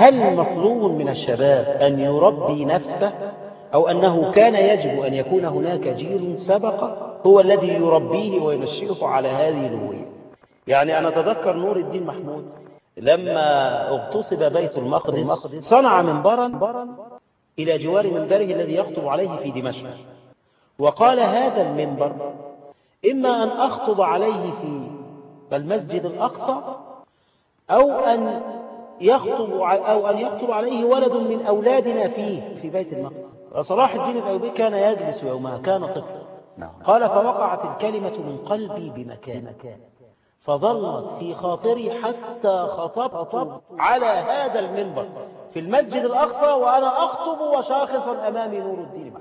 هل مطلوب من الشباب أن يربي نفسه أو أنه كان يجب أن يكون هناك جيل سبق هو الذي يربيه وينشئه على هذه الهوية؟ يعني أنا أتذكر نور الدين محمود لما اغتصب بيت المقدس صنع منبرا إلى جوار منبره الذي يخطب عليه في دمشق وقال هذا المنبر إما أن أخطب عليه في المسجد الأقصى أو أن يخطب أو أن يخطب عليه ولد من أولادنا فيه في بيت المقدس. صلاح الدين الأيوبي كان يجلس يومها كان طفلا. قال فوقعت الكلمة من قلبي بمكان. فظلت في خاطري حتى خطبت على هذا المنبر. في المسجد الأقصى وأنا أخطب وشاخصا أمامي نور الدين